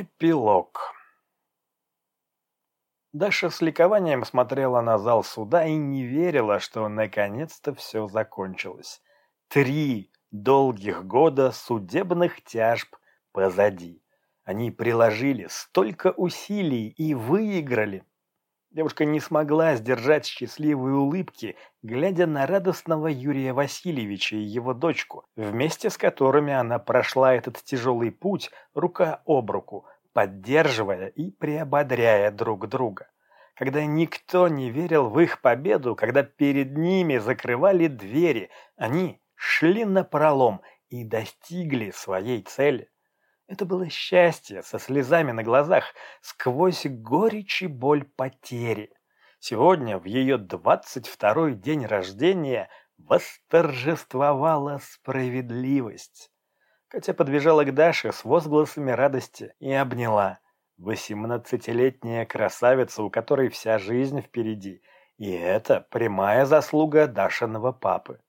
Эпилог Даша с ликованием смотрела на зал суда и не верила, что наконец-то все закончилось. Три долгих года судебных тяжб позади. Они приложили столько усилий и выиграли. Девушка не смогла сдержать счастливые улыбки, глядя на радостного Юрия Васильевича и его дочку, вместе с которыми она прошла этот тяжелый путь рука об руку, поддерживая и приободряя друг друга. Когда никто не верил в их победу, когда перед ними закрывали двери, они шли на пролом и достигли своей цели. Это было счастье со слезами на глазах, сквозь горечь и боль потери. Сегодня, в ее двадцать второй день рождения, восторжествовала справедливость. Катя подбежала к Даше с возгласами радости и обняла. Восемнадцатилетняя красавица, у которой вся жизнь впереди. И это прямая заслуга Дашиного папы.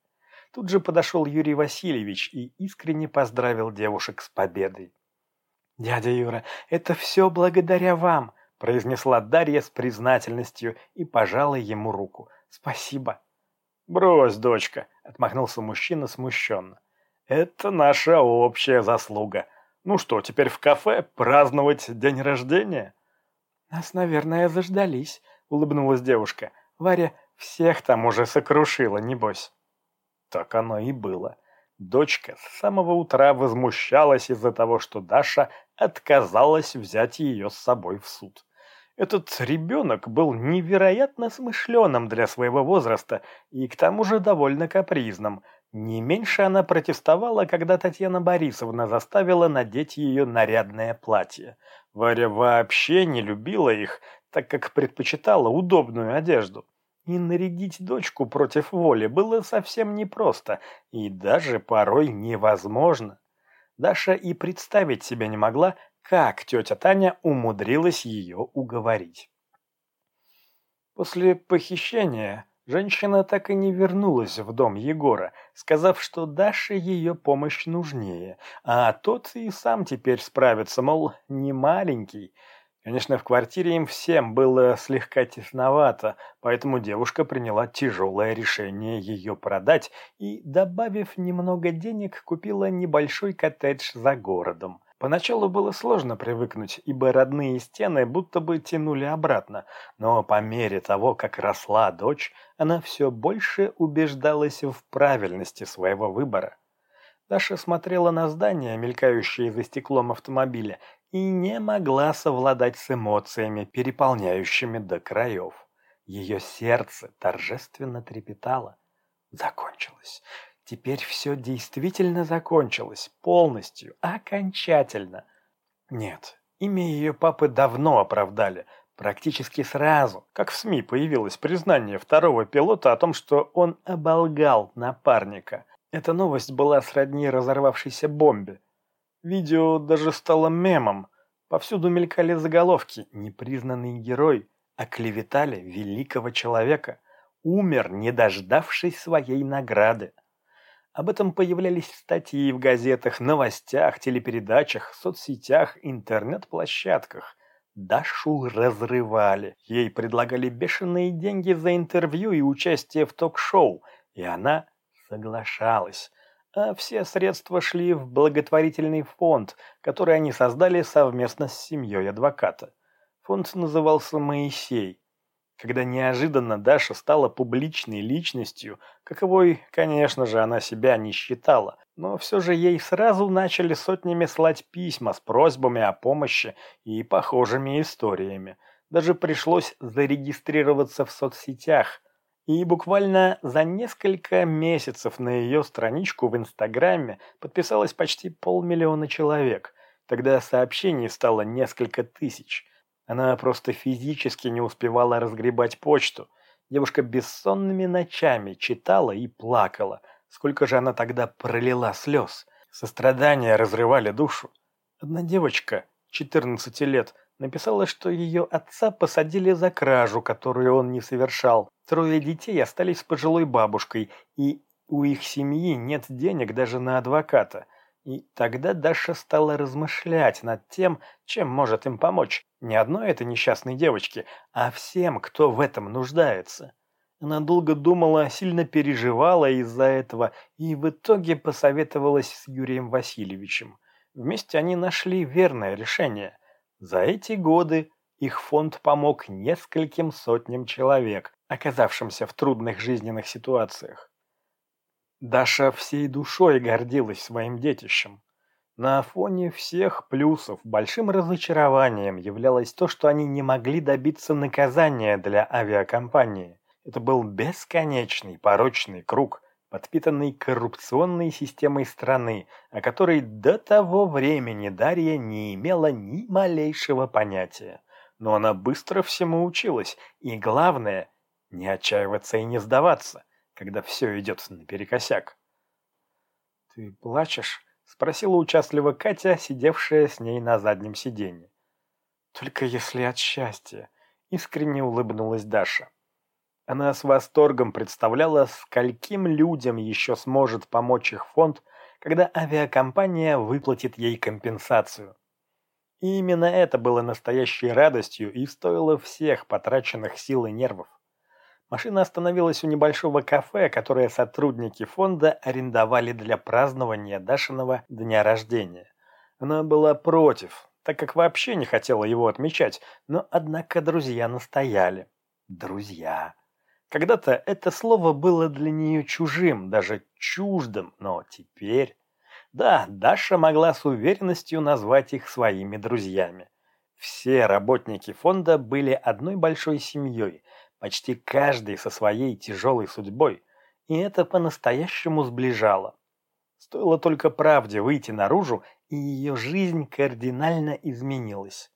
Тут же подошел Юрий Васильевич и искренне поздравил девушек с победой. «Дядя Юра, это все благодаря вам», – произнесла Дарья с признательностью и пожала ему руку. «Спасибо». «Брось, дочка», – отмахнулся мужчина смущенно. «Это наша общая заслуга. Ну что, теперь в кафе праздновать день рождения?» «Нас, наверное, заждались», – улыбнулась девушка. «Варя всех там уже сокрушила, небось». Так оно и было. Дочка с самого утра возмущалась из-за того, что Даша отказалась взять ее с собой в суд. Этот ребенок был невероятно смышленым для своего возраста и к тому же довольно капризным. Не меньше она протестовала, когда Татьяна Борисовна заставила надеть ее нарядное платье. Варя вообще не любила их, так как предпочитала удобную одежду. И нарядить дочку против воли было совсем непросто и даже порой невозможно. Даша и представить себе не могла, как тетя Таня умудрилась ее уговорить. После похищения женщина так и не вернулась в дом Егора, сказав, что Даше ее помощь нужнее, а тот и сам теперь справится, мол, не маленький – Конечно, в квартире им всем было слегка тесновато, поэтому девушка приняла тяжелое решение ее продать и, добавив немного денег, купила небольшой коттедж за городом. Поначалу было сложно привыкнуть, ибо родные стены будто бы тянули обратно, но по мере того, как росла дочь, она все больше убеждалась в правильности своего выбора. Даша смотрела на здания, мелькающие за стеклом автомобиля, и не могла совладать с эмоциями, переполняющими до краев. Ее сердце торжественно трепетало. Закончилось. Теперь все действительно закончилось. Полностью. Окончательно. Нет, имя ее папы давно оправдали. Практически сразу, как в СМИ появилось признание второго пилота о том, что он оболгал напарника – эта новость была сродни разорвавшейся бомбе. Видео даже стало мемом. Повсюду мелькали заголовки «Непризнанный герой», оклеветали великого человека, умер, не дождавшись своей награды. Об этом появлялись статьи в газетах, новостях, телепередачах, соцсетях, интернет-площадках. Дашу разрывали. Ей предлагали бешеные деньги за интервью и участие в ток-шоу, и она соглашалась, а все средства шли в благотворительный фонд, который они создали совместно с семьей адвоката. Фонд назывался «Моисей». Когда неожиданно Даша стала публичной личностью, каковой, конечно же, она себя не считала, но все же ей сразу начали сотнями слать письма с просьбами о помощи и похожими историями. Даже пришлось зарегистрироваться в соцсетях – и буквально за несколько месяцев на ее страничку в Инстаграме подписалось почти полмиллиона человек. Тогда сообщений стало несколько тысяч. Она просто физически не успевала разгребать почту. Девушка бессонными ночами читала и плакала. Сколько же она тогда пролила слез. Сострадания разрывали душу. Одна девочка, 14 лет, написала, что ее отца посадили за кражу, которую он не совершал. Трое детей остались с пожилой бабушкой, и у их семьи нет денег даже на адвоката. И тогда Даша стала размышлять над тем, чем может им помочь. Не одной этой несчастной девочке, а всем, кто в этом нуждается. Она долго думала, сильно переживала из-за этого и в итоге посоветовалась с Юрием Васильевичем. Вместе они нашли верное решение. За эти годы их фонд помог нескольким сотням человек, оказавшимся в трудных жизненных ситуациях. Даша всей душой гордилась своим детищем. На фоне всех плюсов большим разочарованием являлось то, что они не могли добиться наказания для авиакомпании. Это был бесконечный порочный круг, подпитанный коррупционной системой страны, о которой до того времени Дарья не имела ни малейшего понятия. Но она быстро всему училась, и главное – не отчаиваться и не сдаваться, когда все идет наперекосяк. «Ты плачешь?» – спросила участливо Катя, сидевшая с ней на заднем сиденье. «Только если от счастья», – искренне улыбнулась Даша. Она с восторгом представляла, скольким людям еще сможет помочь их фонд, когда авиакомпания выплатит ей компенсацию. И именно это было настоящей радостью и стоило всех потраченных сил и нервов. Машина остановилась у небольшого кафе, которое сотрудники фонда арендовали для празднования Дашиного дня рождения. Она была против, так как вообще не хотела его отмечать, но однако друзья настояли. Друзья. Когда-то это слово было для нее чужим, даже чуждым, но теперь... Да, Даша могла с уверенностью назвать их своими друзьями. Все работники фонда были одной большой семьей, почти каждый со своей тяжелой судьбой, и это по-настоящему сближало. Стоило только правде выйти наружу, и ее жизнь кардинально изменилась.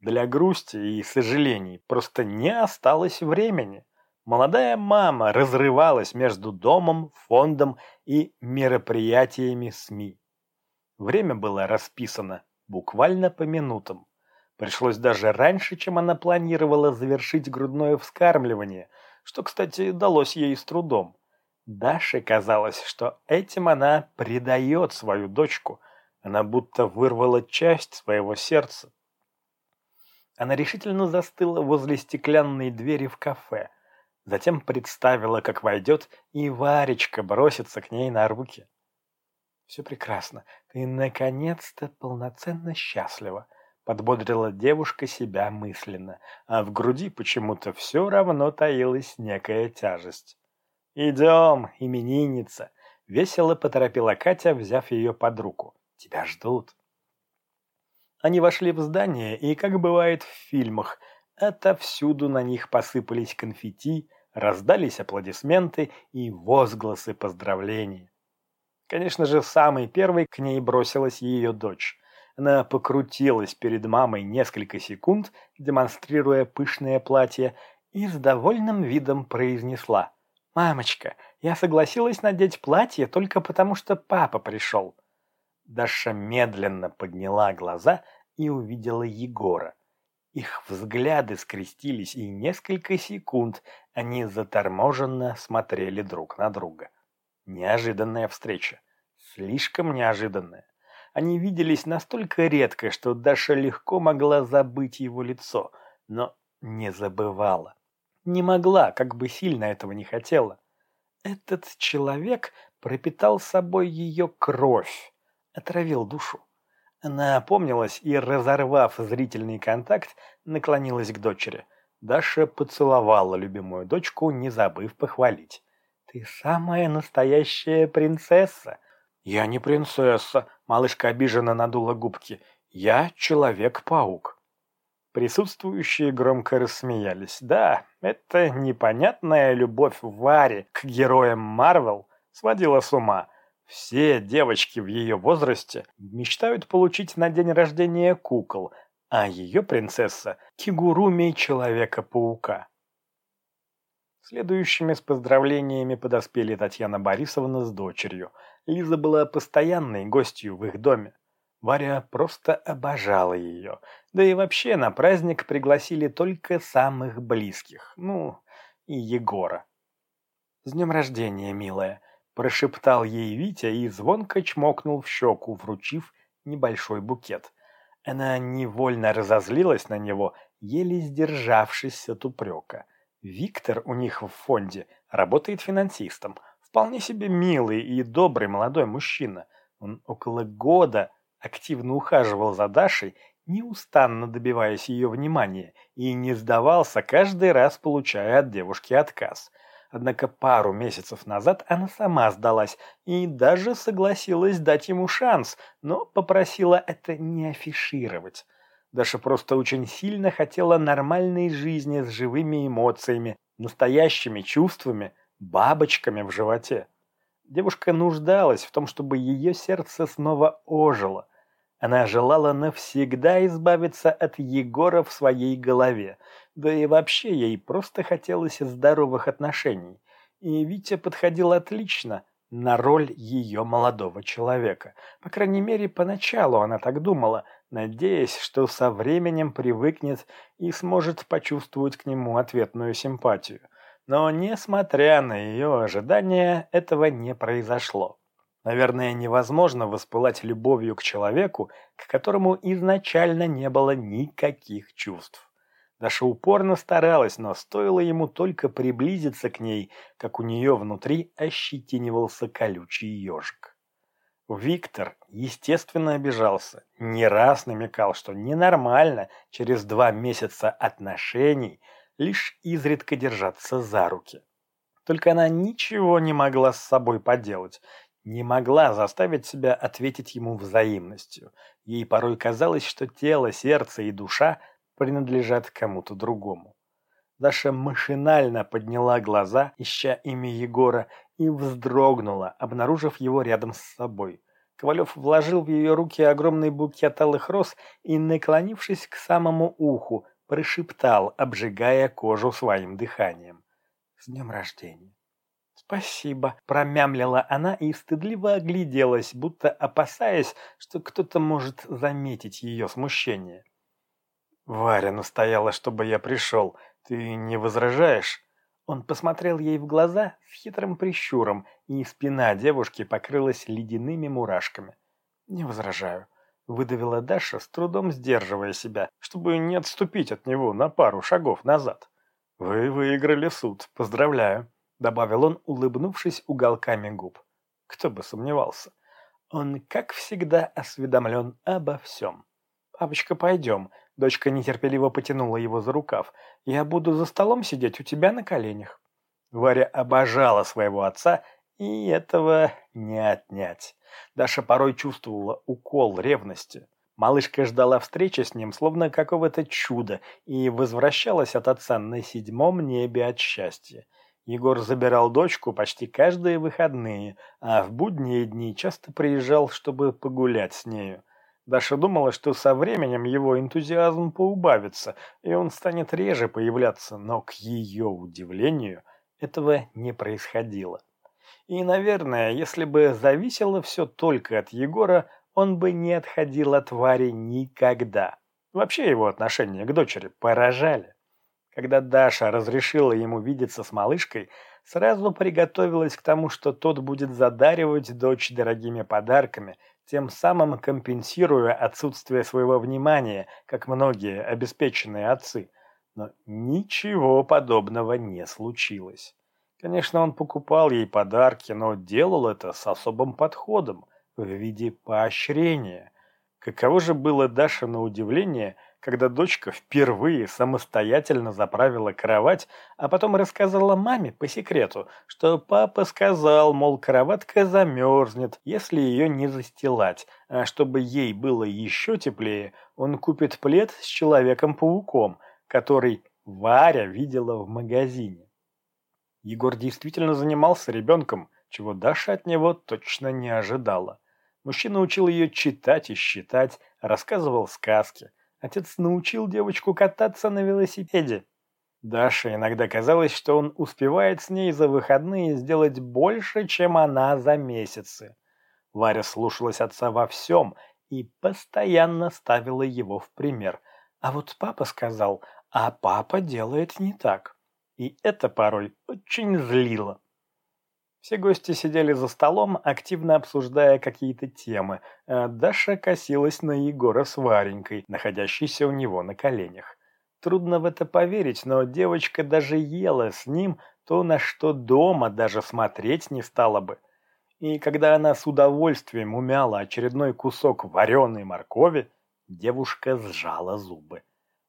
Для грусти и сожалений просто не осталось времени. Молодая мама разрывалась между домом, фондом и мероприятиями СМИ. Время было расписано буквально по минутам. Пришлось даже раньше, чем она планировала завершить грудное вскармливание, что, кстати, далось ей с трудом. Даше казалось, что этим она предает свою дочку. Она будто вырвала часть своего сердца. Она решительно застыла возле стеклянной двери в кафе – Затем представила, как войдет, и Варечка бросится к ней на руки. «Все прекрасно. Ты наконец-то полноценно счастлива», — подбодрила девушка себя мысленно, а в груди почему-то все равно таилась некая тяжесть. «Идем, именинница!» — весело поторопила Катя, взяв ее под руку. «Тебя ждут». Они вошли в здание, и, как бывает в фильмах, отовсюду на них посыпались конфетти, Раздались аплодисменты и возгласы поздравлений. Конечно же, самой первой к ней бросилась ее дочь. Она покрутилась перед мамой несколько секунд, демонстрируя пышное платье, и с довольным видом произнесла. «Мамочка, я согласилась надеть платье только потому, что папа пришел». Даша медленно подняла глаза и увидела Егора. Их взгляды скрестились, и несколько секунд они заторможенно смотрели друг на друга. Неожиданная встреча. Слишком неожиданная. Они виделись настолько редко, что Даша легко могла забыть его лицо, но не забывала. Не могла, как бы сильно этого не хотела. Этот человек пропитал собой ее кровь, отравил душу. Она опомнилась и, разорвав зрительный контакт, наклонилась к дочери. Даша поцеловала любимую дочку, не забыв похвалить. «Ты самая настоящая принцесса!» «Я не принцесса!» — малышка обиженно надула губки. «Я Человек-паук!» Присутствующие громко рассмеялись. Да, эта непонятная любовь Вари к героям Марвел сводила с ума — все девочки в ее возрасте мечтают получить на день рождения кукол, а ее принцесса – кигуруми Человека-паука. Следующими с поздравлениями подоспели Татьяна Борисовна с дочерью. Лиза была постоянной гостью в их доме. Варя просто обожала ее. Да и вообще на праздник пригласили только самых близких. Ну, и Егора. «С днем рождения, милая!» прошептал ей Витя и звонко чмокнул в щеку, вручив небольшой букет. Она невольно разозлилась на него, еле сдержавшись от упрека. Виктор у них в фонде работает финансистом. Вполне себе милый и добрый молодой мужчина. Он около года активно ухаживал за Дашей, неустанно добиваясь ее внимания, и не сдавался, каждый раз получая от девушки отказ – Однако пару месяцев назад она сама сдалась и даже согласилась дать ему шанс, но попросила это не афишировать. Даша просто очень сильно хотела нормальной жизни с живыми эмоциями, настоящими чувствами, бабочками в животе. Девушка нуждалась в том, чтобы ее сердце снова ожило – она желала навсегда избавиться от Егора в своей голове, да и вообще ей просто хотелось здоровых отношений. И Витя подходил отлично на роль ее молодого человека. По крайней мере, поначалу она так думала, надеясь, что со временем привыкнет и сможет почувствовать к нему ответную симпатию. Но, несмотря на ее ожидания, этого не произошло. Наверное, невозможно воспылать любовью к человеку, к которому изначально не было никаких чувств. Даша упорно старалась, но стоило ему только приблизиться к ней, как у нее внутри ощетинивался колючий ежик. Виктор, естественно, обижался, не раз намекал, что ненормально через два месяца отношений лишь изредка держаться за руки. Только она ничего не могла с собой поделать, не могла заставить себя ответить ему взаимностью. Ей порой казалось, что тело, сердце и душа принадлежат кому-то другому. Даша машинально подняла глаза, ища имя Егора, и вздрогнула, обнаружив его рядом с собой. Ковалев вложил в ее руки огромный букет алых роз и, наклонившись к самому уху, прошептал, обжигая кожу своим дыханием. «С днем рождения!» «Спасибо», — промямлила она и стыдливо огляделась, будто опасаясь, что кто-то может заметить ее смущение. «Варя настояла, чтобы я пришел. Ты не возражаешь?» Он посмотрел ей в глаза с хитрым прищуром, и спина девушки покрылась ледяными мурашками. «Не возражаю», — выдавила Даша, с трудом сдерживая себя, чтобы не отступить от него на пару шагов назад. «Вы выиграли суд. Поздравляю». — добавил он, улыбнувшись уголками губ. Кто бы сомневался. Он, как всегда, осведомлен обо всем. «Папочка, пойдем». Дочка нетерпеливо потянула его за рукав. «Я буду за столом сидеть у тебя на коленях». Варя обожала своего отца, и этого не отнять. Даша порой чувствовала укол ревности. Малышка ждала встречи с ним, словно какого-то чуда, и возвращалась от отца на седьмом небе от счастья. Егор забирал дочку почти каждые выходные, а в будние дни часто приезжал, чтобы погулять с нею. Даша думала, что со временем его энтузиазм поубавится, и он станет реже появляться, но, к ее удивлению, этого не происходило. И, наверное, если бы зависело все только от Егора, он бы не отходил от Вари никогда. Вообще его отношения к дочери поражали. Когда Даша разрешила ему видеться с малышкой, сразу приготовилась к тому, что тот будет задаривать дочь дорогими подарками, тем самым компенсируя отсутствие своего внимания, как многие обеспеченные отцы. Но ничего подобного не случилось. Конечно, он покупал ей подарки, но делал это с особым подходом, в виде поощрения. Каково же было Даша на удивление – когда дочка впервые самостоятельно заправила кровать, а потом рассказала маме по секрету, что папа сказал, мол, кроватка замерзнет, если ее не застилать, а чтобы ей было еще теплее, он купит плед с Человеком-пауком, который Варя видела в магазине. Егор действительно занимался ребенком, чего Даша от него точно не ожидала. Мужчина учил ее читать и считать, рассказывал сказки – Отец научил девочку кататься на велосипеде. Даше иногда казалось, что он успевает с ней за выходные сделать больше, чем она за месяцы. Варя слушалась отца во всем и постоянно ставила его в пример. А вот папа сказал, а папа делает не так. И это порой очень злило. Все гости сидели за столом, активно обсуждая какие-то темы, а Даша косилась на Егора с Варенькой, находящейся у него на коленях. Трудно в это поверить, но девочка даже ела с ним то, на что дома даже смотреть не стала бы. И когда она с удовольствием умяла очередной кусок вареной моркови, девушка сжала зубы.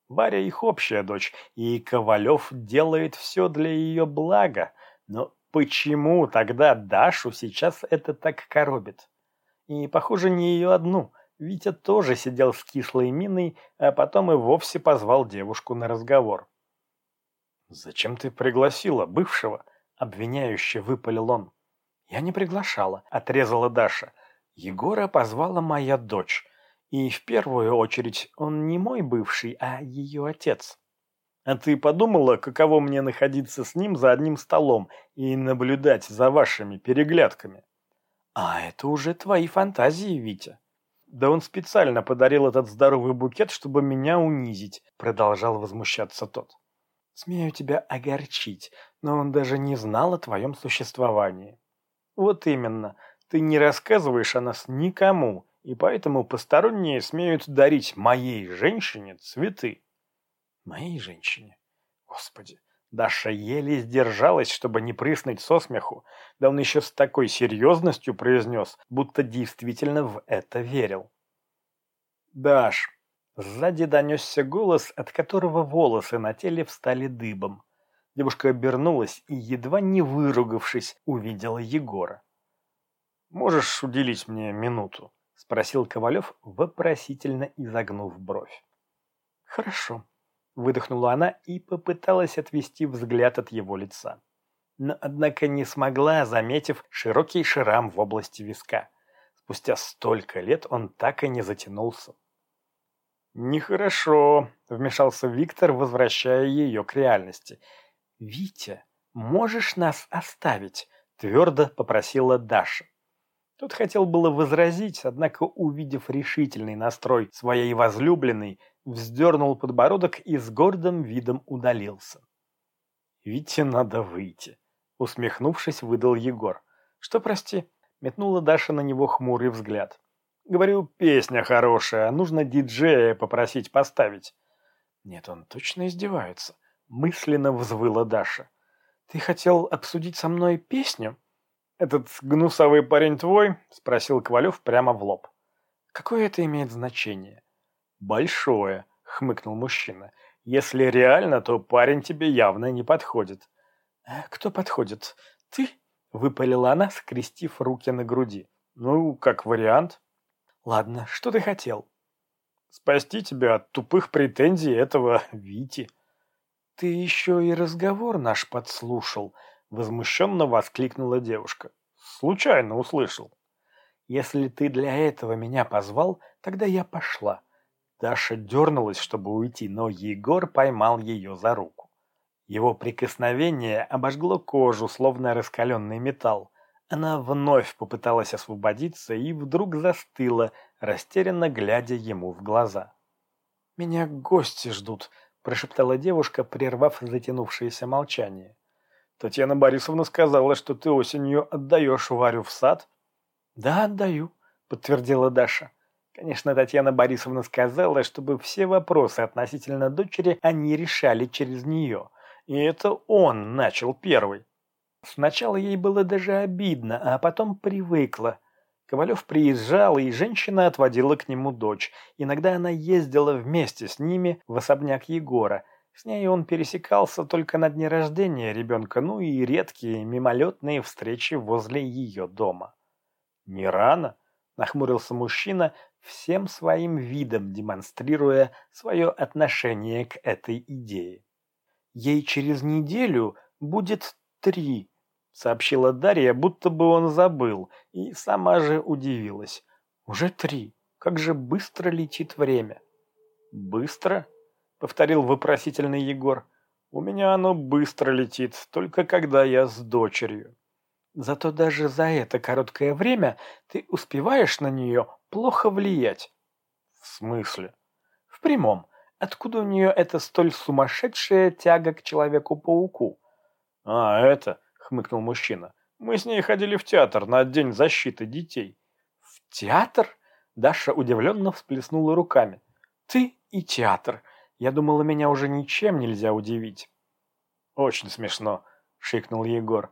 Варя их общая дочь, и Ковалев делает все для ее блага, но Почему тогда Дашу сейчас это так коробит? И, похоже, не ее одну. Витя тоже сидел с кислой миной, а потом и вовсе позвал девушку на разговор. «Зачем ты пригласила бывшего?» — обвиняюще выпалил он. «Я не приглашала», — отрезала Даша. «Егора позвала моя дочь. И в первую очередь он не мой бывший, а ее отец». А ты подумала, каково мне находиться с ним за одним столом и наблюдать за вашими переглядками? А это уже твои фантазии, Витя. Да он специально подарил этот здоровый букет, чтобы меня унизить, продолжал возмущаться тот. Смею тебя огорчить, но он даже не знал о твоем существовании. Вот именно, ты не рассказываешь о нас никому, и поэтому посторонние смеют дарить моей женщине цветы. Моей женщине. Господи, Даша еле сдержалась, чтобы не прыснуть со смеху. Да он еще с такой серьезностью произнес, будто действительно в это верил. «Даш!» Сзади донесся голос, от которого волосы на теле встали дыбом. Девушка обернулась и, едва не выругавшись, увидела Егора. «Можешь уделить мне минуту?» — спросил Ковалев, вопросительно изогнув бровь. «Хорошо», Выдохнула она и попыталась отвести взгляд от его лица. Но, однако, не смогла, заметив широкий шрам в области виска. Спустя столько лет он так и не затянулся. «Нехорошо», — вмешался Виктор, возвращая ее к реальности. «Витя, можешь нас оставить?» — твердо попросила Даша. Тот хотел было возразить, однако, увидев решительный настрой своей возлюбленной, вздернул подбородок и с гордым видом удалился. «Вите надо выйти», — усмехнувшись, выдал Егор. «Что, прости?» — метнула Даша на него хмурый взгляд. «Говорю, песня хорошая, нужно диджея попросить поставить». «Нет, он точно издевается», — мысленно взвыла Даша. «Ты хотел обсудить со мной песню?» «Этот гнусовый парень твой?» — спросил Ковалев прямо в лоб. «Какое это имеет значение?» «Большое», — хмыкнул мужчина. «Если реально, то парень тебе явно не подходит». «А кто подходит? Ты?» — выпалила она, скрестив руки на груди. «Ну, как вариант». «Ладно, что ты хотел?» «Спасти тебя от тупых претензий этого Вити». «Ты еще и разговор наш подслушал», — возмущенно воскликнула девушка. «Случайно услышал». «Если ты для этого меня позвал, тогда я пошла. Даша дернулась, чтобы уйти, но Егор поймал ее за руку. Его прикосновение обожгло кожу, словно раскаленный металл. Она вновь попыталась освободиться и вдруг застыла, растерянно глядя ему в глаза. «Меня гости ждут», – прошептала девушка, прервав затянувшееся молчание. «Татьяна Борисовна сказала, что ты осенью отдаешь Варю в сад?» «Да, отдаю», – подтвердила Даша. Конечно, Татьяна Борисовна сказала, чтобы все вопросы относительно дочери они решали через нее. И это он начал первый. Сначала ей было даже обидно, а потом привыкла. Ковалев приезжал, и женщина отводила к нему дочь. Иногда она ездила вместе с ними в особняк Егора. С ней он пересекался только на дне рождения ребенка, ну и редкие мимолетные встречи возле ее дома. «Не рано?» – нахмурился мужчина, всем своим видом демонстрируя свое отношение к этой идее. «Ей через неделю будет три», — сообщила Дарья, будто бы он забыл, и сама же удивилась. «Уже три. Как же быстро летит время». «Быстро?» — повторил вопросительный Егор. «У меня оно быстро летит, только когда я с дочерью». Зато даже за это короткое время ты успеваешь на нее плохо влиять. В смысле? В прямом. Откуда у нее эта столь сумасшедшая тяга к Человеку-пауку? А, это, хмыкнул мужчина. Мы с ней ходили в театр на День защиты детей». «В театр?» Даша удивленно всплеснула руками. «Ты и театр. Я думала, меня уже ничем нельзя удивить». «Очень смешно», — шикнул Егор.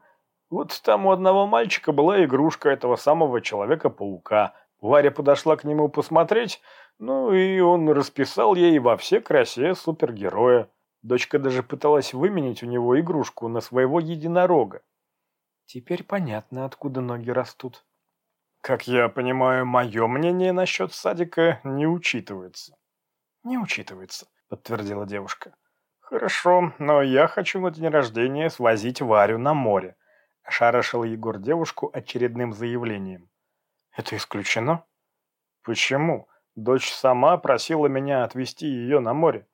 «Вот там у одного мальчика была игрушка этого самого Человека-паука. Варя подошла к нему посмотреть, ну и он расписал ей во все красе супергероя. Дочка даже пыталась выменить у него игрушку на своего единорога. Теперь понятно, откуда ноги растут. Как я понимаю, мое мнение насчет садика не учитывается. Не учитывается, подтвердила девушка. Хорошо, но я хочу на день рождения свозить Варю на море. Ошарашил Егор девушку очередным заявлением. Это исключено? Почему? Дочь сама просила меня отвезти ее на море.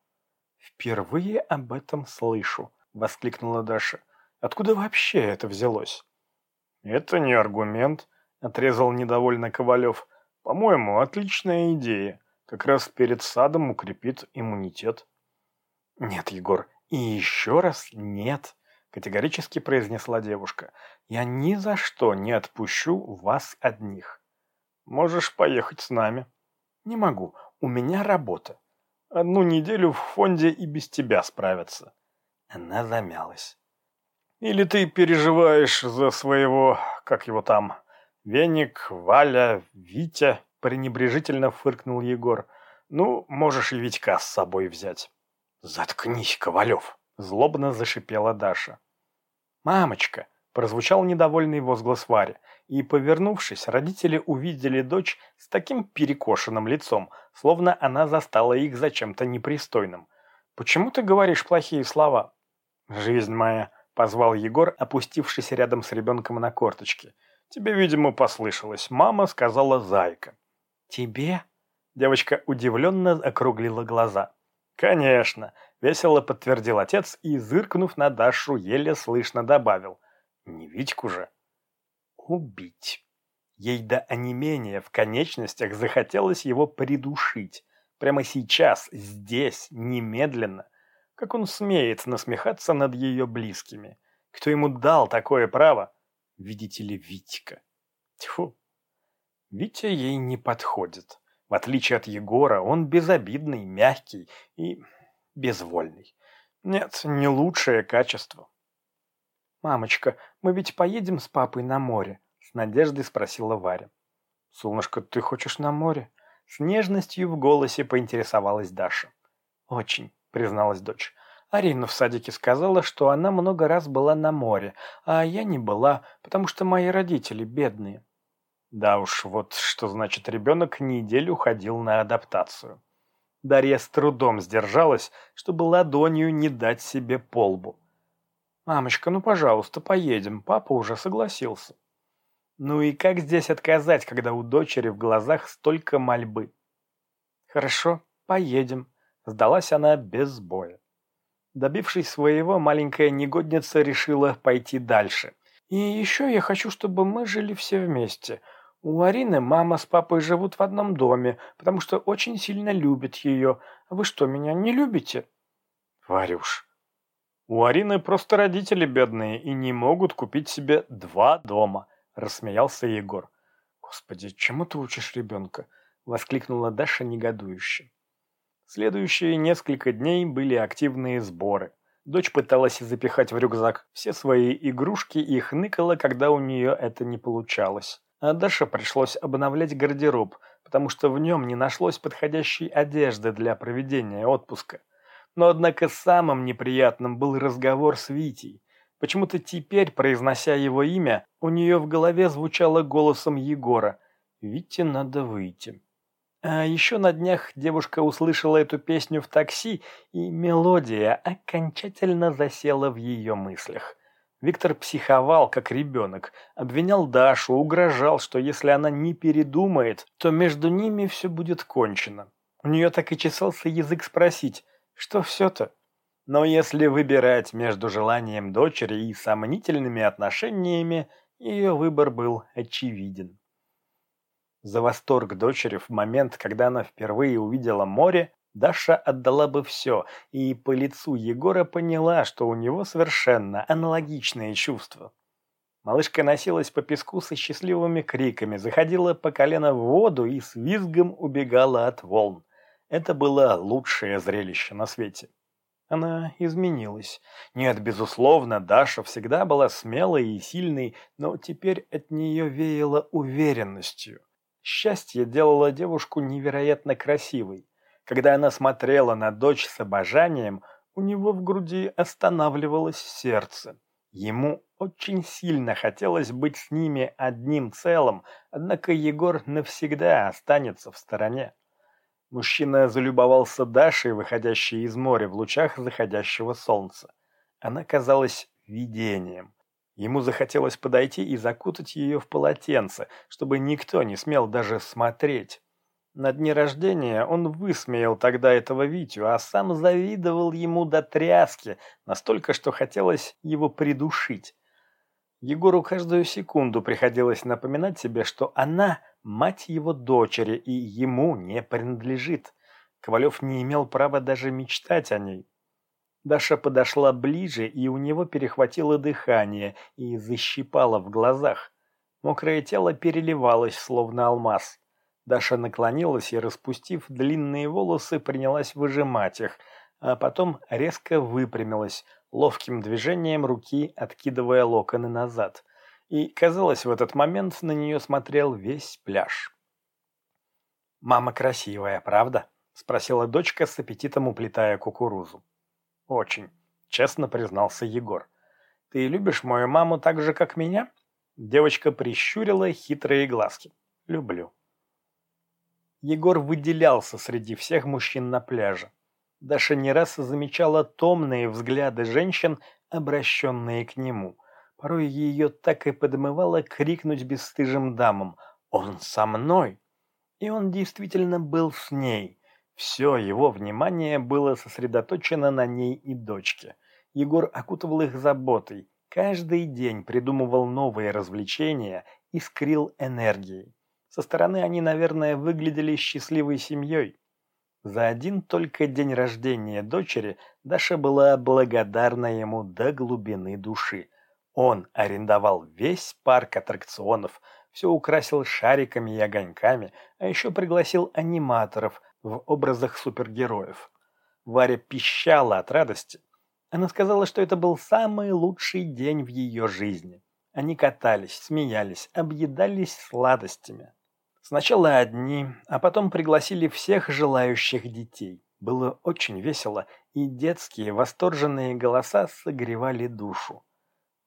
Впервые об этом слышу, воскликнула Даша. Откуда вообще это взялось? Это не аргумент, отрезал недовольно Ковалев. По-моему, отличная идея. Как раз перед садом укрепит иммунитет. Нет, Егор, и еще раз нет, категорически произнесла девушка. Я ни за что не отпущу вас одних. Можешь поехать с нами. Не могу, у меня работа. Одну неделю в фонде и без тебя справятся. Она замялась. Или ты переживаешь за своего, как его там, Веник, Валя, Витя, пренебрежительно фыркнул Егор. Ну, можешь и Витька с собой взять. Заткнись, Ковалев, злобно зашипела Даша. Мамочка, прозвучал недовольный возглас Вари, и, повернувшись, родители увидели дочь с таким перекошенным лицом, словно она застала их за чем-то непристойным. «Почему ты говоришь плохие слова?» «Жизнь моя», — позвал Егор, опустившись рядом с ребенком на корточки. «Тебе, видимо, послышалось. Мама сказала зайка». «Тебе?» Девочка удивленно округлила глаза. «Конечно», — весело подтвердил отец и, зыркнув на Дашу, еле слышно добавил. «Не Витьку же». «Убить». Ей до онемения в конечностях захотелось его придушить. Прямо сейчас, здесь, немедленно. Как он смеет насмехаться над ее близкими? Кто ему дал такое право? Видите ли, Витька. Тьфу. Витя ей не подходит. В отличие от Егора, он безобидный, мягкий и безвольный. Нет, не лучшее качество. «Мамочка, мы ведь поедем с папой на море?» С надеждой спросила Варя. «Солнышко, ты хочешь на море?» С нежностью в голосе поинтересовалась Даша. «Очень призналась дочь. Арина в садике сказала, что она много раз была на море, а я не была, потому что мои родители бедные. Да уж, вот что значит ребенок неделю ходил на адаптацию. Дарья с трудом сдержалась, чтобы ладонью не дать себе полбу. «Мамочка, ну, пожалуйста, поедем, папа уже согласился». Ну и как здесь отказать, когда у дочери в глазах столько мольбы? «Хорошо, поедем», Сдалась она без боя. Добившись своего, маленькая негодница решила пойти дальше. «И еще я хочу, чтобы мы жили все вместе. У Арины мама с папой живут в одном доме, потому что очень сильно любят ее. Вы что, меня не любите?» «Варюш, у Арины просто родители бедные и не могут купить себе два дома», – рассмеялся Егор. «Господи, чему ты учишь ребенка?» – воскликнула Даша негодующе. Следующие несколько дней были активные сборы. Дочь пыталась запихать в рюкзак все свои игрушки и хныкала, когда у нее это не получалось. А Даше пришлось обновлять гардероб, потому что в нем не нашлось подходящей одежды для проведения отпуска. Но однако самым неприятным был разговор с Витей. Почему-то теперь, произнося его имя, у нее в голове звучало голосом Егора «Вите надо выйти». А еще на днях девушка услышала эту песню в такси, и мелодия окончательно засела в ее мыслях. Виктор психовал, как ребенок, обвинял Дашу, угрожал, что если она не передумает, то между ними все будет кончено. У нее так и чесался язык спросить, что все-то? Но если выбирать между желанием дочери и сомнительными отношениями, ее выбор был очевиден. За восторг дочери в момент, когда она впервые увидела море, Даша отдала бы все, и по лицу Егора поняла, что у него совершенно аналогичные чувства. Малышка носилась по песку со счастливыми криками, заходила по колено в воду и с визгом убегала от волн. Это было лучшее зрелище на свете. Она изменилась. Нет, безусловно, Даша всегда была смелой и сильной, но теперь от нее веяло уверенностью. Счастье делало девушку невероятно красивой. Когда она смотрела на дочь с обожанием, у него в груди останавливалось сердце. Ему очень сильно хотелось быть с ними одним целым, однако Егор навсегда останется в стороне. Мужчина залюбовался Дашей, выходящей из моря в лучах заходящего солнца. Она казалась видением. Ему захотелось подойти и закутать ее в полотенце, чтобы никто не смел даже смотреть. На дне рождения он высмеял тогда этого Витю, а сам завидовал ему до тряски, настолько, что хотелось его придушить. Егору каждую секунду приходилось напоминать себе, что она – мать его дочери и ему не принадлежит. Ковалев не имел права даже мечтать о ней. Даша подошла ближе, и у него перехватило дыхание и защипало в глазах. Мокрое тело переливалось, словно алмаз. Даша наклонилась и, распустив длинные волосы, принялась выжимать их, а потом резко выпрямилась, ловким движением руки откидывая локоны назад. И, казалось, в этот момент на нее смотрел весь пляж. «Мама красивая, правда?» — спросила дочка с аппетитом уплетая кукурузу. «Очень», — честно признался Егор. «Ты любишь мою маму так же, как меня?» Девочка прищурила хитрые глазки. «Люблю». Егор выделялся среди всех мужчин на пляже. Даша не раз замечала томные взгляды женщин, обращенные к нему. Порой ее так и подмывало крикнуть бесстыжим дамам «Он со мной!» И он действительно был с ней. Все его внимание было сосредоточено на ней и дочке. Егор окутывал их заботой, каждый день придумывал новые развлечения, искрил энергией. Со стороны они, наверное, выглядели счастливой семьей. За один только день рождения дочери Даша была благодарна ему до глубины души. Он арендовал весь парк аттракционов, все украсил шариками и огоньками, а еще пригласил аниматоров в образах супергероев. Варя пищала от радости. Она сказала, что это был самый лучший день в ее жизни. Они катались, смеялись, объедались сладостями. Сначала одни, а потом пригласили всех желающих детей. Было очень весело, и детские восторженные голоса согревали душу.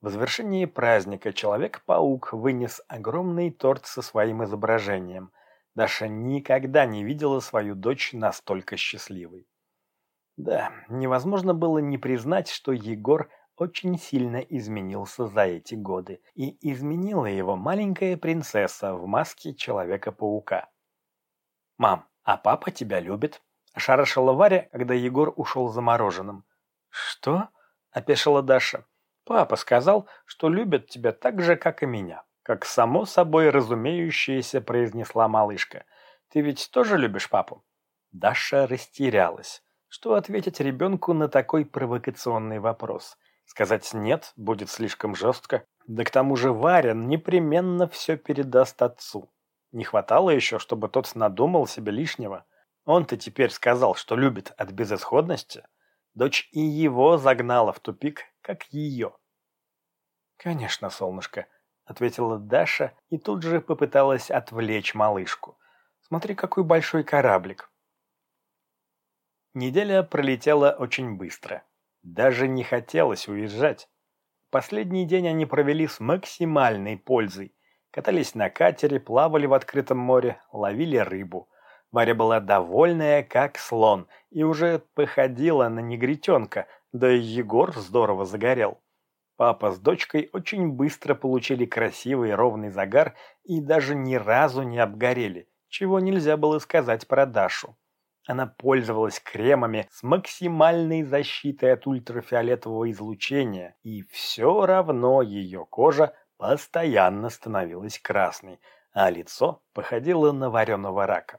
В завершении праздника Человек-паук вынес огромный торт со своим изображением. Даша никогда не видела свою дочь настолько счастливой. Да, невозможно было не признать, что Егор очень сильно изменился за эти годы, и изменила его маленькая принцесса в маске Человека-паука. «Мам, а папа тебя любит?» – ошарашила Варя, когда Егор ушел замороженным. «Что?» – опешила Даша. «Папа сказал, что любит тебя так же, как и меня», – как само собой разумеющееся произнесла малышка. «Ты ведь тоже любишь папу?» Даша растерялась. Что ответить ребенку на такой провокационный вопрос – Сказать «нет» будет слишком жестко. Да к тому же Варин непременно все передаст отцу. Не хватало еще, чтобы тот надумал себе лишнего. Он-то теперь сказал, что любит от безысходности. Дочь и его загнала в тупик, как ее. «Конечно, солнышко», — ответила Даша и тут же попыталась отвлечь малышку. «Смотри, какой большой кораблик». Неделя пролетела очень быстро. Даже не хотелось уезжать. Последний день они провели с максимальной пользой. Катались на катере, плавали в открытом море, ловили рыбу. Варя была довольная, как слон, и уже походила на негритенка, да и Егор здорово загорел. Папа с дочкой очень быстро получили красивый ровный загар и даже ни разу не обгорели, чего нельзя было сказать про Дашу. Она пользовалась кремами с максимальной защитой от ультрафиолетового излучения, и все равно ее кожа постоянно становилась красной, а лицо походило на вареного рака.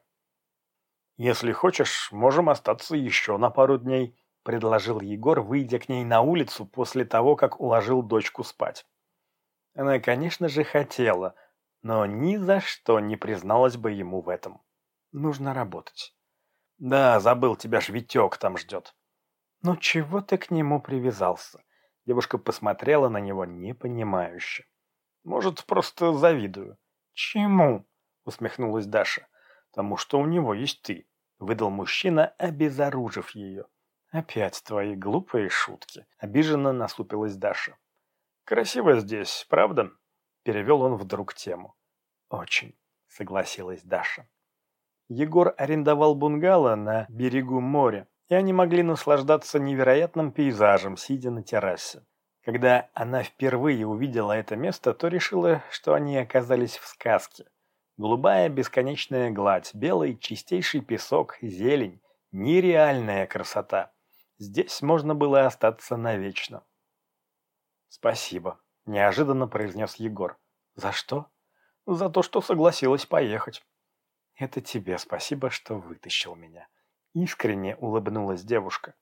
«Если хочешь, можем остаться еще на пару дней», – предложил Егор, выйдя к ней на улицу после того, как уложил дочку спать. Она, конечно же, хотела, но ни за что не призналась бы ему в этом. Нужно работать. Да, забыл, тебя ж Витек там ждет. Ну чего ты к нему привязался? Девушка посмотрела на него непонимающе. Может, просто завидую. Чему? Усмехнулась Даша. Тому, что у него есть ты. Выдал мужчина, обезоружив ее. Опять твои глупые шутки. Обиженно насупилась Даша. Красиво здесь, правда? Перевел он вдруг тему. Очень, согласилась Даша. Егор арендовал бунгало на берегу моря, и они могли наслаждаться невероятным пейзажем, сидя на террасе. Когда она впервые увидела это место, то решила, что они оказались в сказке. Голубая бесконечная гладь, белый чистейший песок, зелень, нереальная красота. Здесь можно было остаться навечно. «Спасибо», – неожиданно произнес Егор. «За что?» «За то, что согласилась поехать». «Это тебе спасибо, что вытащил меня». Искренне улыбнулась девушка.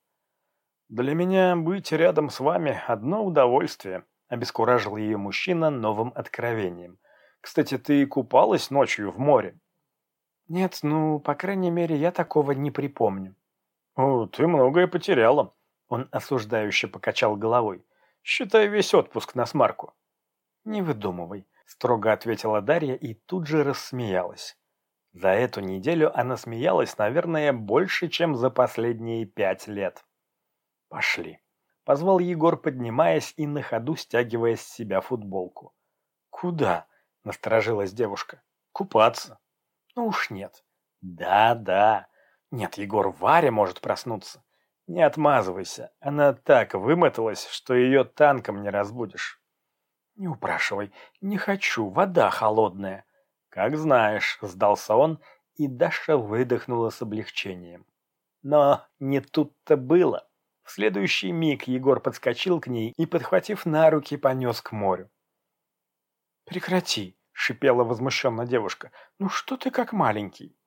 «Для меня быть рядом с вами – одно удовольствие», – обескуражил ее мужчина новым откровением. «Кстати, ты купалась ночью в море?» «Нет, ну, по крайней мере, я такого не припомню». «О, ты многое потеряла», – он осуждающе покачал головой. «Считай весь отпуск на смарку». «Не выдумывай», – строго ответила Дарья и тут же рассмеялась. За эту неделю она смеялась, наверное, больше, чем за последние пять лет. «Пошли», — позвал Егор, поднимаясь и на ходу стягивая с себя футболку. «Куда?» — насторожилась девушка. «Купаться». «Ну уж нет». «Да-да». «Нет, Егор, Варя может проснуться». «Не отмазывайся. Она так вымоталась, что ее танком не разбудишь». «Не упрашивай. Не хочу. Вода холодная». «Как знаешь», — сдался он, и Даша выдохнула с облегчением. Но не тут-то было. В следующий миг Егор подскочил к ней и, подхватив на руки, понес к морю. «Прекрати!» — шипела возмущенно девушка. «Ну что ты как маленький?»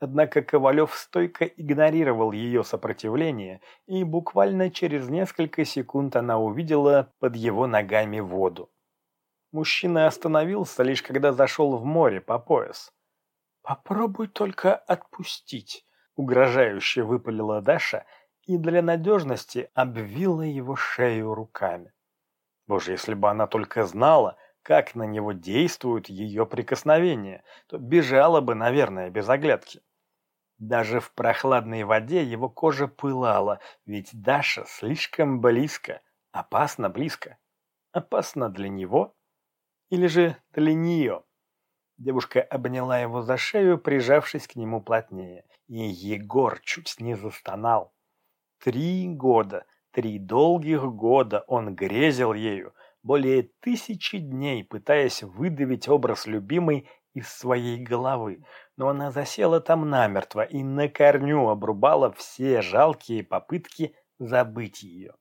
Однако Ковалев стойко игнорировал ее сопротивление, и буквально через несколько секунд она увидела под его ногами воду. Мужчина остановился, лишь когда зашел в море по пояс. «Попробуй только отпустить», — угрожающе выпалила Даша и для надежности обвила его шею руками. Боже, если бы она только знала, как на него действуют ее прикосновения, то бежала бы, наверное, без оглядки. Даже в прохладной воде его кожа пылала, ведь Даша слишком близко, опасно близко. Опасно для него или же нее? Девушка обняла его за шею, прижавшись к нему плотнее. И Егор чуть не застонал. Три года, три долгих года он грезил ею, более тысячи дней пытаясь выдавить образ любимой из своей головы, но она засела там намертво и на корню обрубала все жалкие попытки забыть ее.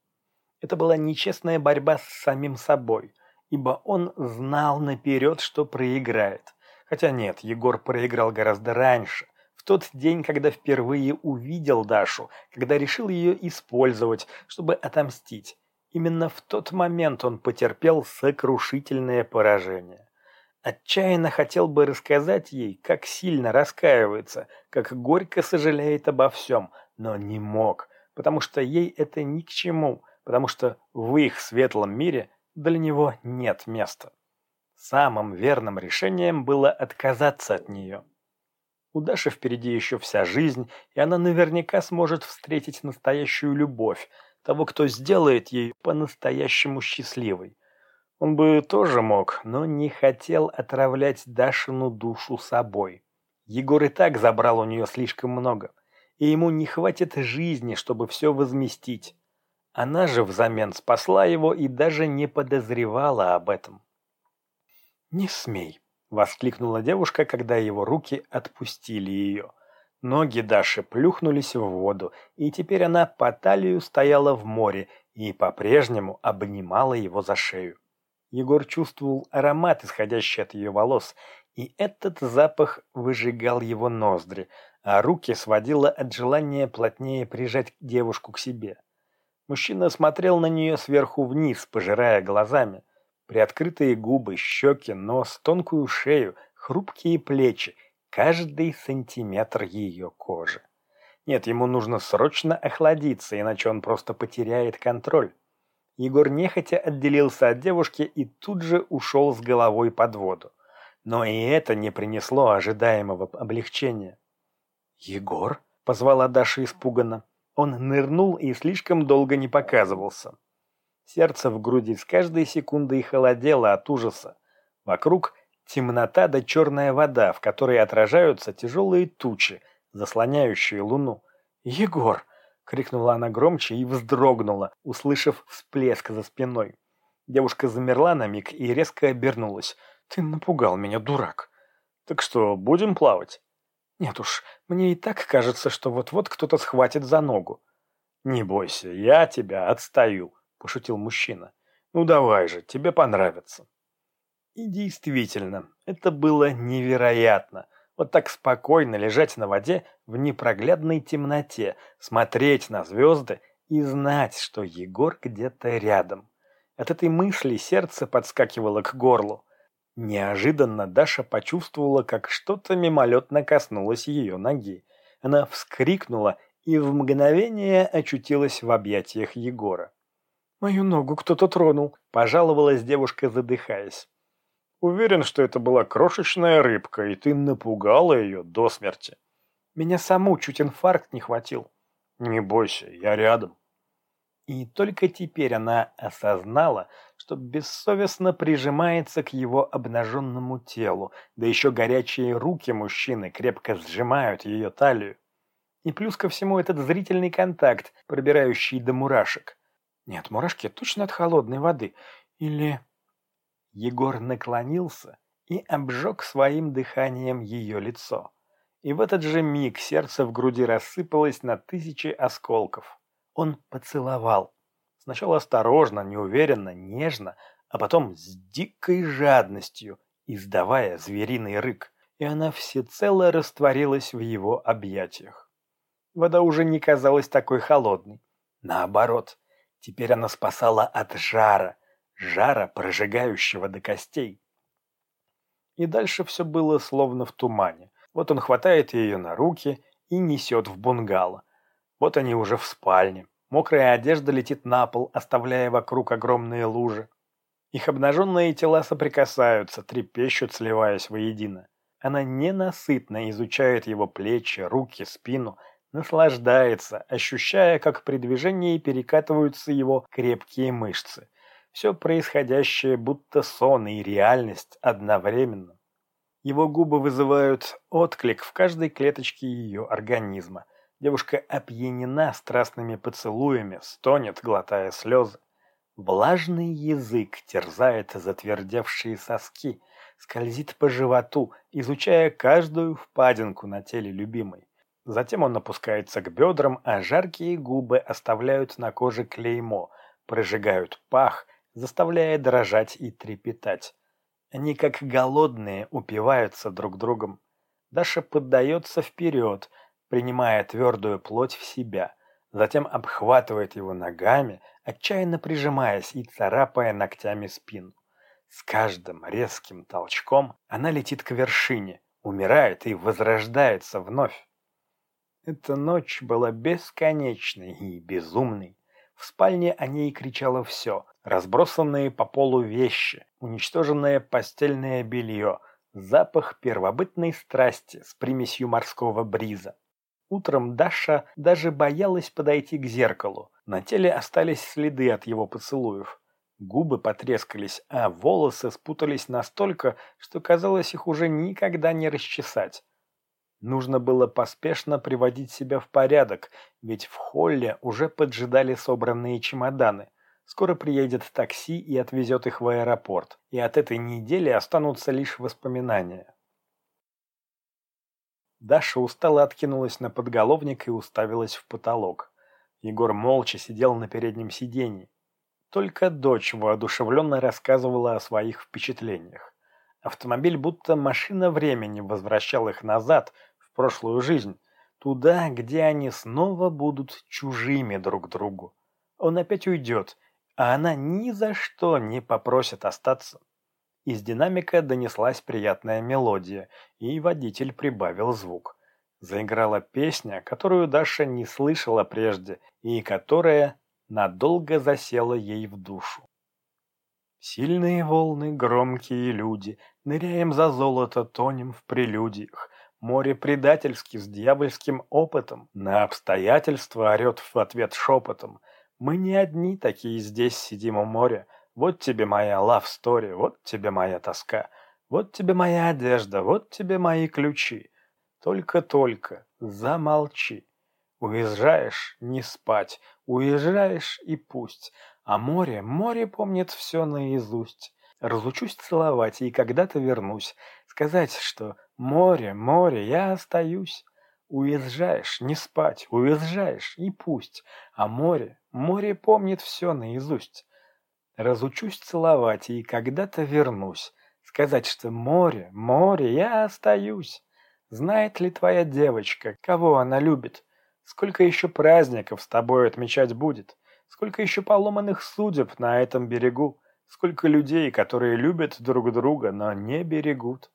Это была нечестная борьба с самим собой – ибо он знал наперед, что проиграет. Хотя нет, Егор проиграл гораздо раньше, в тот день, когда впервые увидел Дашу, когда решил ее использовать, чтобы отомстить. Именно в тот момент он потерпел сокрушительное поражение. Отчаянно хотел бы рассказать ей, как сильно раскаивается, как горько сожалеет обо всем, но не мог, потому что ей это ни к чему, потому что в их светлом мире для него нет места. Самым верным решением было отказаться от нее. У Даши впереди еще вся жизнь, и она наверняка сможет встретить настоящую любовь, того, кто сделает ей по-настоящему счастливой. Он бы тоже мог, но не хотел отравлять Дашину душу собой. Егор и так забрал у нее слишком много, и ему не хватит жизни, чтобы все возместить. Она же взамен спасла его и даже не подозревала об этом. «Не смей!» — воскликнула девушка, когда его руки отпустили ее. Ноги Даши плюхнулись в воду, и теперь она по талию стояла в море и по-прежнему обнимала его за шею. Егор чувствовал аромат, исходящий от ее волос, и этот запах выжигал его ноздри, а руки сводило от желания плотнее прижать девушку к себе. Мужчина смотрел на нее сверху вниз, пожирая глазами. Приоткрытые губы, щеки, нос, тонкую шею, хрупкие плечи, каждый сантиметр ее кожи. Нет, ему нужно срочно охладиться, иначе он просто потеряет контроль. Егор нехотя отделился от девушки и тут же ушел с головой под воду. Но и это не принесло ожидаемого облегчения. «Егор?» — позвала Даша испуганно. Он нырнул и слишком долго не показывался. Сердце в груди с каждой секундой холодело от ужаса. Вокруг темнота да черная вода, в которой отражаются тяжелые тучи, заслоняющие луну. «Егор!» — крикнула она громче и вздрогнула, услышав всплеск за спиной. Девушка замерла на миг и резко обернулась. «Ты напугал меня, дурак!» «Так что, будем плавать?» «Нет уж, мне и так кажется, что вот-вот кто-то схватит за ногу». «Не бойся, я тебя отстаю», — пошутил мужчина. «Ну давай же, тебе понравится». И действительно, это было невероятно. Вот так спокойно лежать на воде в непроглядной темноте, смотреть на звезды и знать, что Егор где-то рядом. От этой мысли сердце подскакивало к горлу. Неожиданно Даша почувствовала, как что-то мимолетно коснулось ее ноги. Она вскрикнула и в мгновение очутилась в объятиях Егора. «Мою ногу кто-то тронул», – пожаловалась девушка, задыхаясь. Уверен, что это была крошечная рыбка, и ты напугала ее до смерти. Меня саму чуть инфаркт не хватил. Не бойся, я рядом. И только теперь она осознала, что бессовестно прижимается к его обнаженному телу, да еще горячие руки мужчины крепко сжимают ее талию. И плюс ко всему этот зрительный контакт, пробирающий до мурашек. Нет, мурашки точно от холодной воды. Или... Егор наклонился и обжег своим дыханием ее лицо. И в этот же миг сердце в груди рассыпалось на тысячи осколков. Он поцеловал. Сначала осторожно, неуверенно, нежно, а потом с дикой жадностью, издавая звериный рык, и она всецело растворилась в его объятиях. Вода уже не казалась такой холодной. Наоборот, теперь она спасала от жара, жара, прожигающего до костей. И дальше все было словно в тумане. Вот он хватает ее на руки и несет в бунгало. Вот они уже в спальне. Мокрая одежда летит на пол, оставляя вокруг огромные лужи. Их обнаженные тела соприкасаются, трепещут, сливаясь воедино. Она ненасытно изучает его плечи, руки, спину, наслаждается, ощущая, как при движении перекатываются его крепкие мышцы. Все происходящее будто сон и реальность одновременно. Его губы вызывают отклик в каждой клеточке ее организма. Девушка опьянена страстными поцелуями, стонет, глотая слезы. Влажный язык терзает затвердевшие соски, скользит по животу, изучая каждую впадинку на теле любимой. Затем он опускается к бедрам, а жаркие губы оставляют на коже клеймо, прожигают пах, заставляя дрожать и трепетать. Они как голодные упиваются друг другом. Даша поддается вперед, принимая твердую плоть в себя, затем обхватывает его ногами, отчаянно прижимаясь и царапая ногтями спину. С каждым резким толчком она летит к вершине, умирает и возрождается вновь. Эта ночь была бесконечной и безумной. В спальне о ней кричало все, разбросанные по полу вещи, уничтоженное постельное белье, запах первобытной страсти с примесью морского бриза. Утром Даша даже боялась подойти к зеркалу. На теле остались следы от его поцелуев. Губы потрескались, а волосы спутались настолько, что казалось их уже никогда не расчесать. Нужно было поспешно приводить себя в порядок, ведь в холле уже поджидали собранные чемоданы. Скоро приедет такси и отвезет их в аэропорт, и от этой недели останутся лишь воспоминания. Даша устало откинулась на подголовник и уставилась в потолок. Егор молча сидел на переднем сиденье. Только дочь воодушевленно рассказывала о своих впечатлениях. Автомобиль будто машина времени возвращал их назад, в прошлую жизнь, туда, где они снова будут чужими друг другу. Он опять уйдет, а она ни за что не попросит остаться. Из динамика донеслась приятная мелодия, и водитель прибавил звук. Заиграла песня, которую Даша не слышала прежде, и которая надолго засела ей в душу. Сильные волны, громкие люди, Ныряем за золото, тонем в прелюдиях. Море предательски с дьявольским опытом, На обстоятельства орет в ответ шепотом. Мы не одни такие здесь сидим у моря, вот тебе моя love story, вот тебе моя тоска, вот тебе моя одежда, вот тебе мои ключи. Только-только замолчи. Уезжаешь — не спать, уезжаешь — и пусть. А море, море помнит все наизусть. Разучусь целовать и когда-то вернусь. Сказать, что море, море, я остаюсь. Уезжаешь, не спать, уезжаешь, и пусть. А море, море помнит все наизусть. Разучусь целовать и когда-то вернусь. Сказать, что море, море, я остаюсь. Знает ли твоя девочка, кого она любит? Сколько еще праздников с тобой отмечать будет? Сколько еще поломанных судеб на этом берегу? Сколько людей, которые любят друг друга, но не берегут?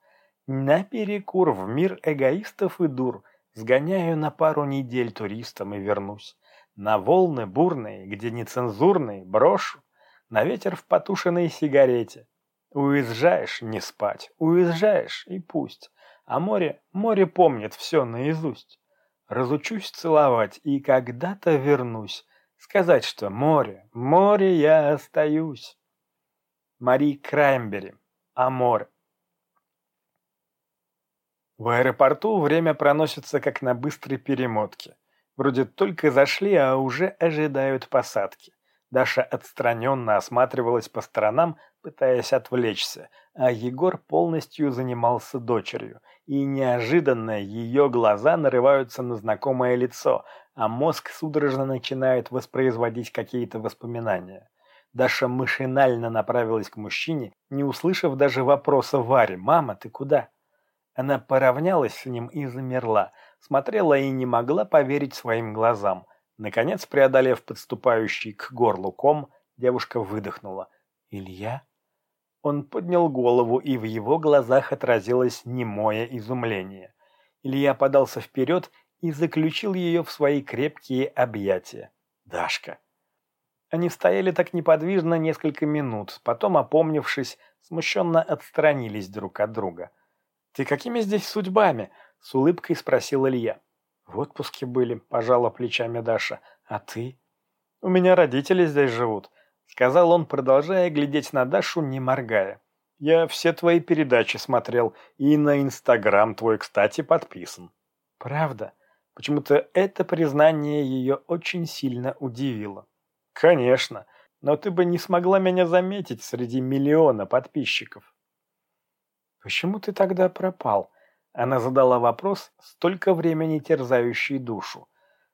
Наперекур в мир эгоистов и дур Сгоняю на пару недель туристам и вернусь. На волны бурные, где нецензурные, брошу на ветер в потушенной сигарете. Уезжаешь не спать, уезжаешь и пусть. А море, море помнит все наизусть. Разучусь целовать и когда-то вернусь. Сказать, что море, море я остаюсь. Мари Краймбери. Амор. В аэропорту время проносится как на быстрой перемотке. Вроде только зашли, а уже ожидают посадки. Даша отстраненно осматривалась по сторонам, пытаясь отвлечься, а Егор полностью занимался дочерью, и неожиданно ее глаза нарываются на знакомое лицо, а мозг судорожно начинает воспроизводить какие-то воспоминания. Даша машинально направилась к мужчине, не услышав даже вопроса Вари «Мама, ты куда?». Она поравнялась с ним и замерла, смотрела и не могла поверить своим глазам – Наконец, преодолев подступающий к горлу ком, девушка выдохнула. «Илья?» Он поднял голову, и в его глазах отразилось немое изумление. Илья подался вперед и заключил ее в свои крепкие объятия. «Дашка!» Они стояли так неподвижно несколько минут, потом, опомнившись, смущенно отстранились друг от друга. «Ты какими здесь судьбами?» — с улыбкой спросил Илья. В отпуске были, пожала плечами Даша. А ты? У меня родители здесь живут, сказал он, продолжая глядеть на Дашу, не моргая. Я все твои передачи смотрел, и на Инстаграм твой, кстати, подписан. Правда? Почему-то это признание ее очень сильно удивило. Конечно, но ты бы не смогла меня заметить среди миллиона подписчиков. Почему ты тогда пропал? Она задала вопрос, столько времени терзающий душу.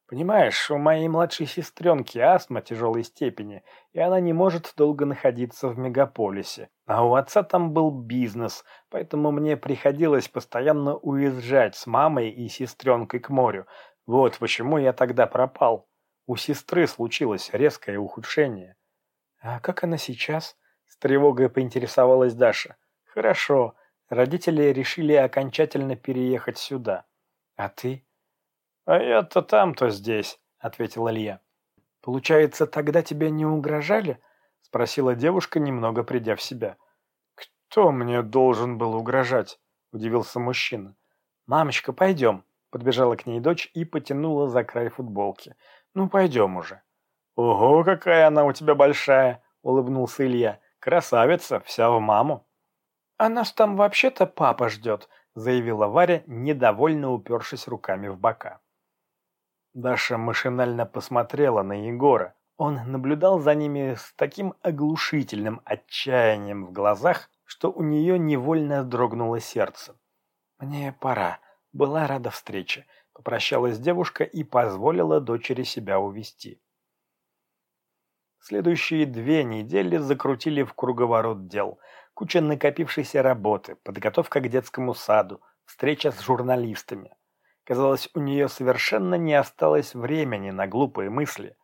Понимаешь, у моей младшей сестренки астма тяжелой степени, и она не может долго находиться в мегаполисе. А у отца там был бизнес, поэтому мне приходилось постоянно уезжать с мамой и сестренкой к морю. Вот почему я тогда пропал. У сестры случилось резкое ухудшение. А как она сейчас? С тревогой поинтересовалась Даша. Хорошо. Родители решили окончательно переехать сюда. А ты? А я-то там, то здесь, ответил Илья. Получается, тогда тебя не угрожали? Спросила девушка, немного придя в себя. Кто мне должен был угрожать? Удивился мужчина. Мамочка, пойдем. Подбежала к ней дочь и потянула за край футболки. Ну, пойдем уже. Ого, какая она у тебя большая, улыбнулся Илья. Красавица, вся в маму. «А нас там вообще-то папа ждет», — заявила Варя, недовольно упершись руками в бока. Даша машинально посмотрела на Егора. Он наблюдал за ними с таким оглушительным отчаянием в глазах, что у нее невольно дрогнуло сердце. «Мне пора. Была рада встрече», — попрощалась девушка и позволила дочери себя увести. Следующие две недели закрутили в круговорот дел — куча накопившейся работы, подготовка к детскому саду, встреча с журналистами. Казалось, у нее совершенно не осталось времени на глупые мысли.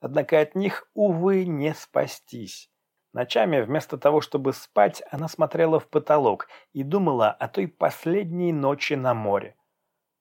Однако от них, увы, не спастись. Ночами, вместо того, чтобы спать, она смотрела в потолок и думала о той последней ночи на море.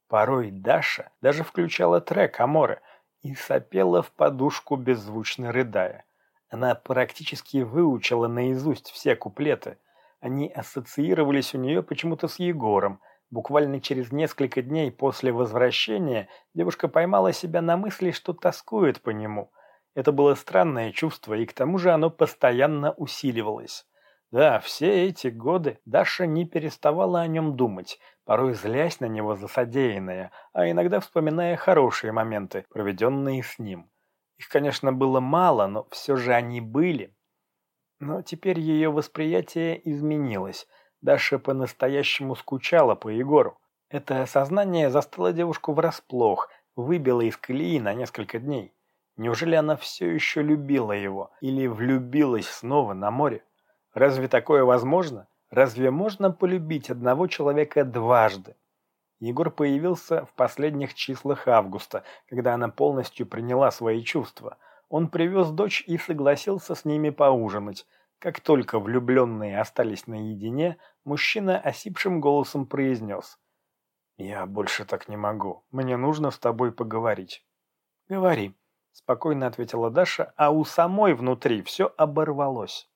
Порой Даша даже включала трек о море и сопела в подушку, беззвучно рыдая. Она практически выучила наизусть все куплеты. Они ассоциировались у нее почему-то с Егором. Буквально через несколько дней после возвращения девушка поймала себя на мысли, что тоскует по нему. Это было странное чувство, и к тому же оно постоянно усиливалось. Да, все эти годы Даша не переставала о нем думать, порой злясь на него за содеянное, а иногда вспоминая хорошие моменты, проведенные с ним. Их, конечно, было мало, но все же они были. Но теперь ее восприятие изменилось. Даша по-настоящему скучала по Егору. Это осознание застало девушку врасплох, выбило из колеи на несколько дней. Неужели она все еще любила его или влюбилась снова на море? Разве такое возможно? Разве можно полюбить одного человека дважды? Егор появился в последних числах августа, когда она полностью приняла свои чувства. Он привез дочь и согласился с ними поужинать. Как только влюбленные остались наедине, мужчина осипшим голосом произнес. «Я больше так не могу. Мне нужно с тобой поговорить». «Говори», — спокойно ответила Даша, а у самой внутри все оборвалось.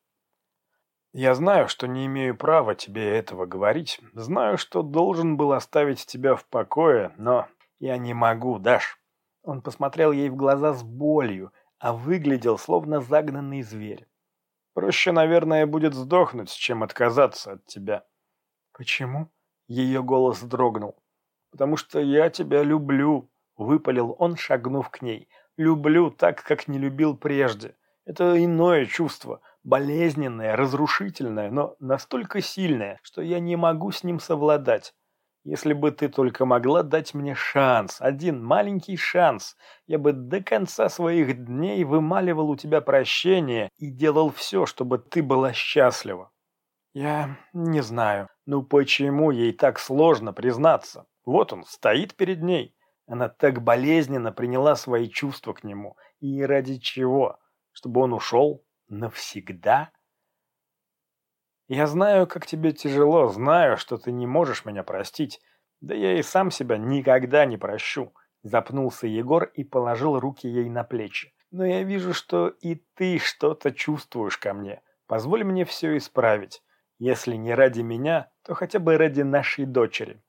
Я знаю, что не имею права тебе этого говорить. Знаю, что должен был оставить тебя в покое, но я не могу, Даш. Он посмотрел ей в глаза с болью, а выглядел словно загнанный зверь. Проще, наверное, будет сдохнуть, чем отказаться от тебя. Почему? Ее голос дрогнул. Потому что я тебя люблю, выпалил он, шагнув к ней. Люблю так, как не любил прежде. Это иное чувство болезненное, разрушительное, но настолько сильное, что я не могу с ним совладать. Если бы ты только могла дать мне шанс, один маленький шанс, я бы до конца своих дней вымаливал у тебя прощение и делал все, чтобы ты была счастлива. Я не знаю, ну почему ей так сложно признаться? Вот он, стоит перед ней. Она так болезненно приняла свои чувства к нему. И ради чего? Чтобы он ушел? Навсегда? Я знаю, как тебе тяжело, знаю, что ты не можешь меня простить. Да я и сам себя никогда не прощу. Запнулся Егор и положил руки ей на плечи. Но я вижу, что и ты что-то чувствуешь ко мне. Позволь мне все исправить. Если не ради меня, то хотя бы ради нашей дочери.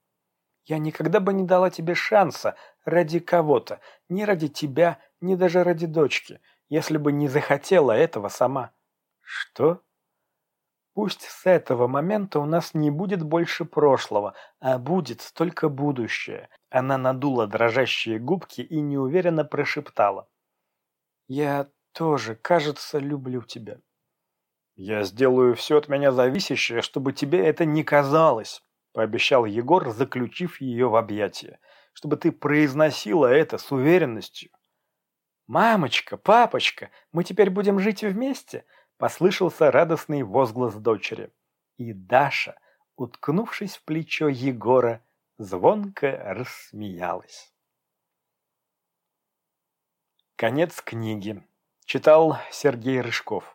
Я никогда бы не дала тебе шанса ради кого-то. Ни ради тебя, ни даже ради дочки если бы не захотела этого сама. Что? Пусть с этого момента у нас не будет больше прошлого, а будет только будущее. Она надула дрожащие губки и неуверенно прошептала. Я тоже, кажется, люблю тебя. Я сделаю все от меня зависящее, чтобы тебе это не казалось, пообещал Егор, заключив ее в объятия, чтобы ты произносила это с уверенностью. «Мамочка, папочка, мы теперь будем жить вместе!» Послышался радостный возглас дочери. И Даша, уткнувшись в плечо Егора, звонко рассмеялась. Конец книги. Читал Сергей Рыжков.